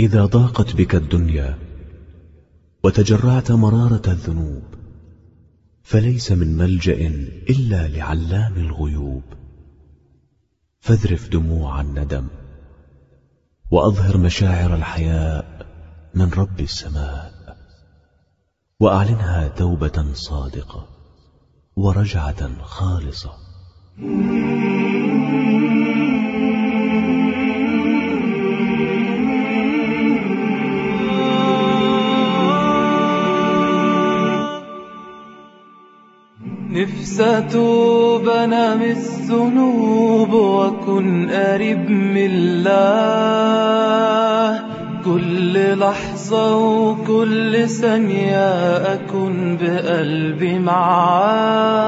إذا ضاقت بك الدنيا وتجرعت مرارة الذنوب فليس من ملجأ إلا لعلام الغيوب. فاذرف دموع الندم وأظهر مشاعر الحياء من رب السماء وأعلنها توبة صادقة ورجعة خالصة. أنا من الذنوب وكن قريب من الله. كل لحظة وكل ثانية أكون بقلبي معاه.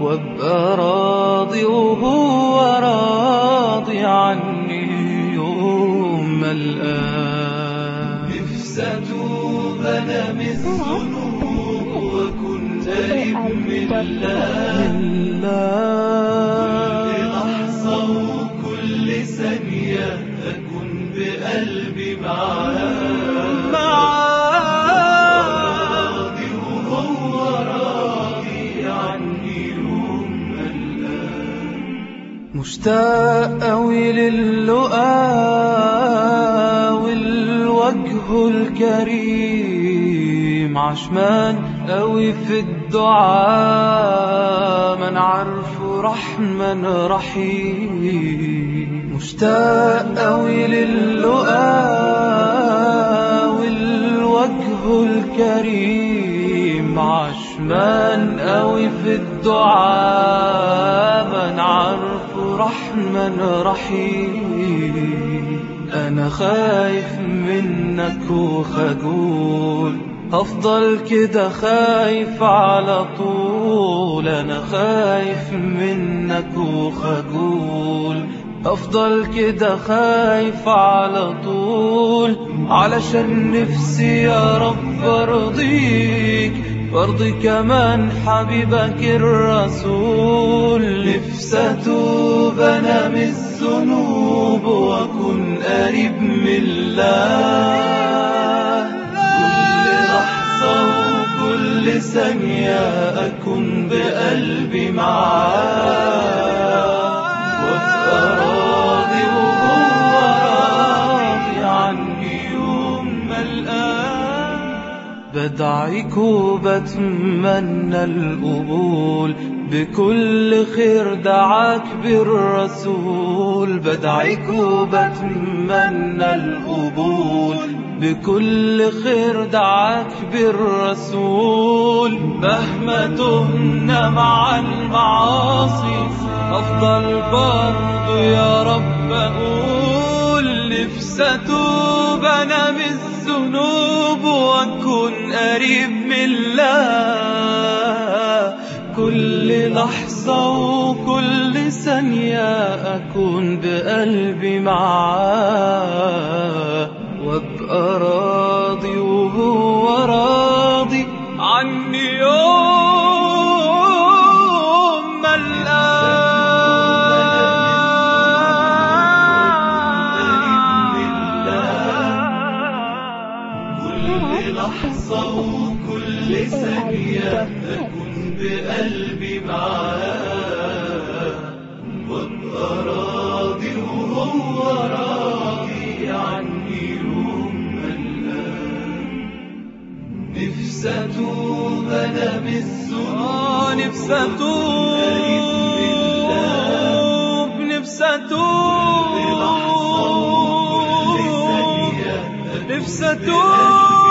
وابقى راضي وهو راضي عني يوم ما الآن نفسي أتوب أنا من الذنوب الله كل ثانية أكون بقلبي معاه راضي وهو راضي عني يوم مشتاق أوي للقاء والوجه الكريم عشمان أوي في الدعاء من عارفه رحمن رحيم. مشتاق أوي للقاء والوجه الكريم. عشمان أوي في الدعاء من عارفه رحمن رحيم. أنا خايف منك وخجول. هفضل كده خايف على طول أنا خايف منك وخجول. أفضل كده خايف على طول علشان نفسي يا رب أرضيك. وارضي كمان حبيبك الرسول. نفسي أتوب أنا من الذنوب وأكون قريب من الله. لحظة وكل ثانية أكون بقلبي معاه وابقى راضي وهو راضي عني يوم الآن. بدعيك وبتمنى القبول. بكل خير دعاك بالرسول. بدعيك وبتمنى القبول. بكل خير دعاك بالرسول. مهما تهنا مع المعاصي أفضل برضو يا رب أقول. نفسي أتوب أنا من الذنوب وأكون قريب من الله. كل لحظة وكل ثانية أكون بقلبي معاه كل لحظة وكل ثانية أكون بقلبي معاه وابقى راضي وهو راضي عني يوم ما نفسي أتوب أنا من الذنوب نفسي أتوب نفسي أتوب نفسي أتوب